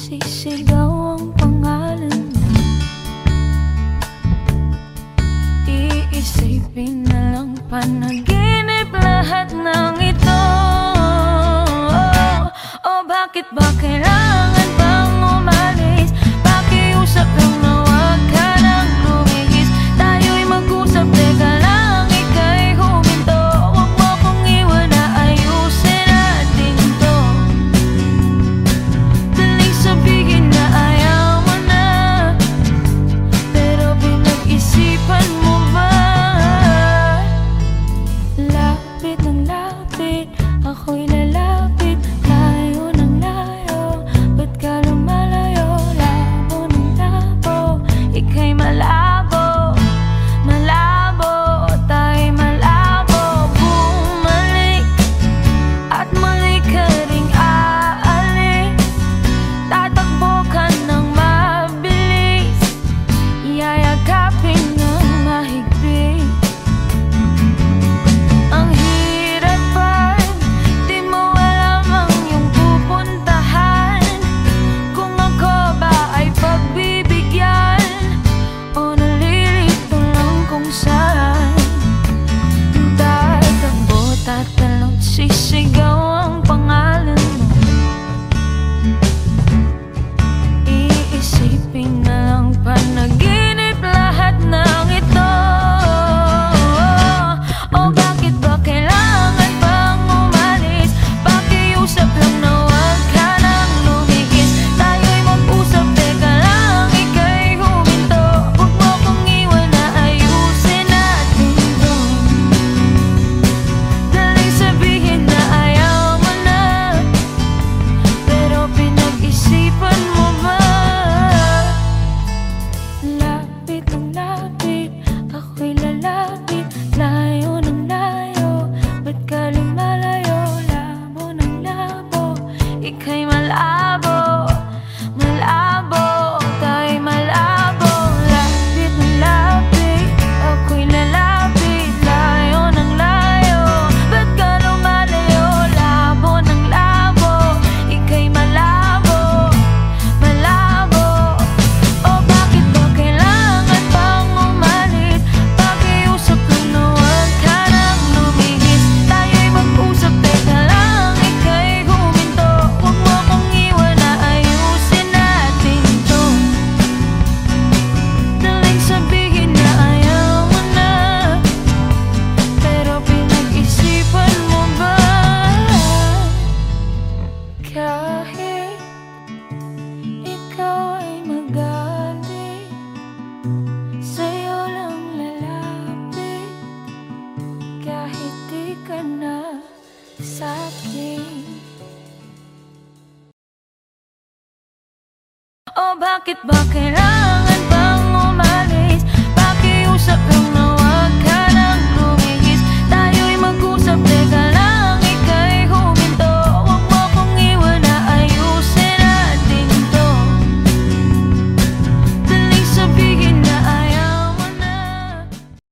Sisigaw ang pangalan mo. Iisipin na lang panaginip O bakit ba kailangan